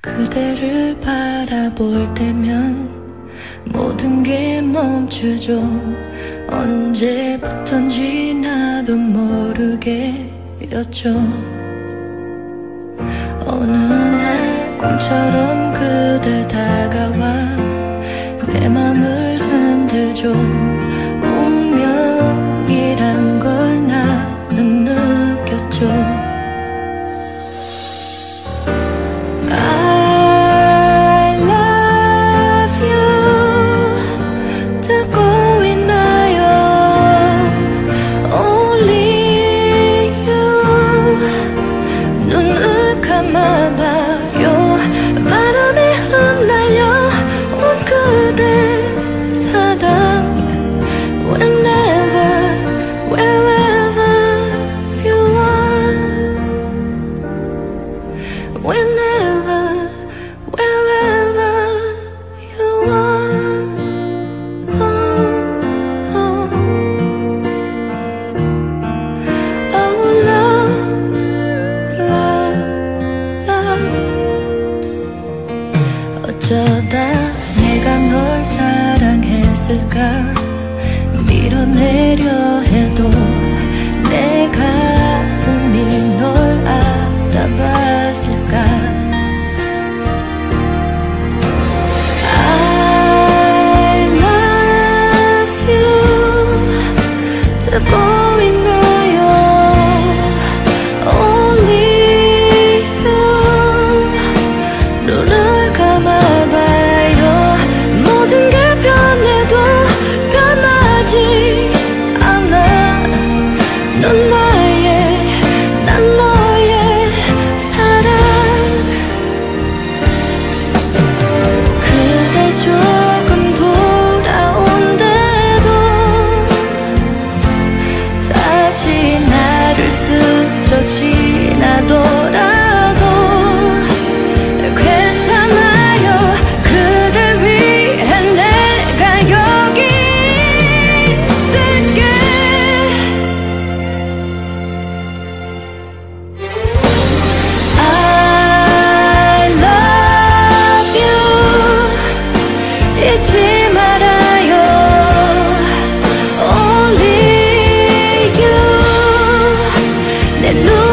그대를 바라볼 때면 모든 게 멈추죠. 언제부턴지 나도 모르게였죠. 어느 날 꿈처럼 그대 다가와 내 맘을 흔들죠 다. 내 눈.